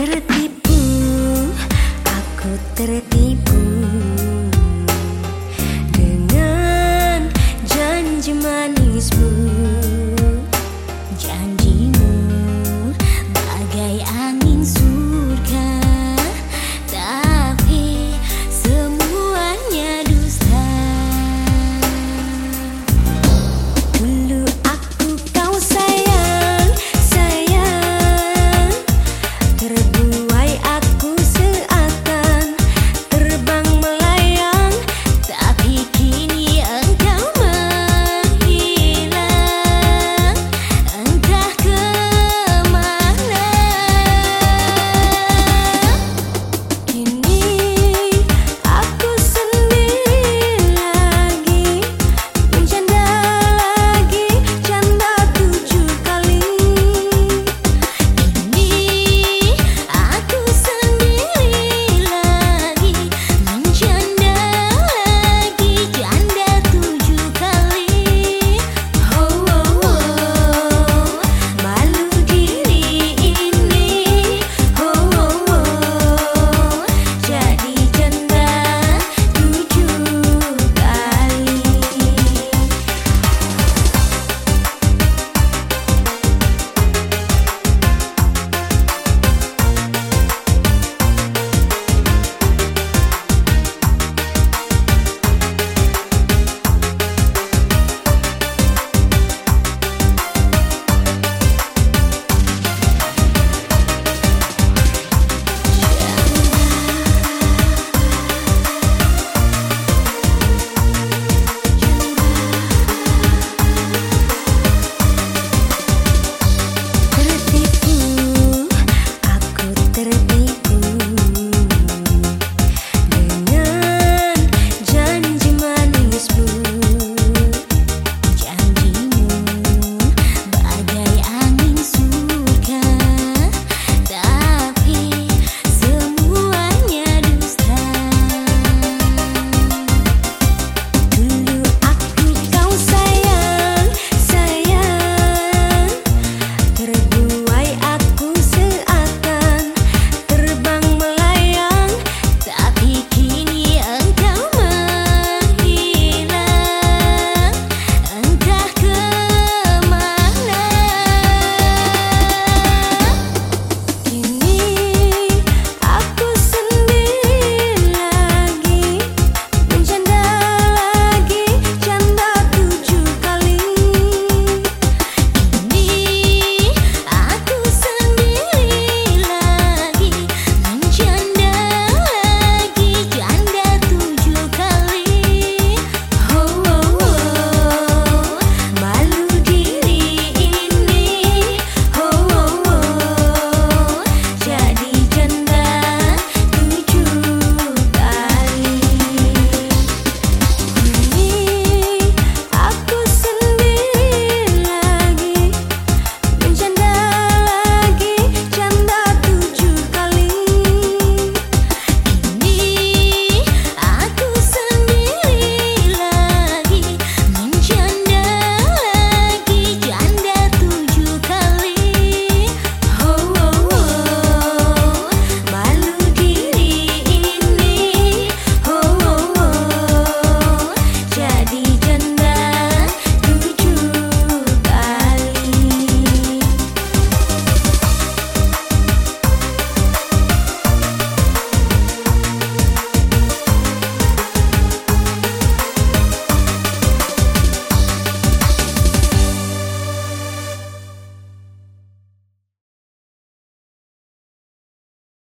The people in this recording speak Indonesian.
tertipu aku tertipu dengan janji manismu.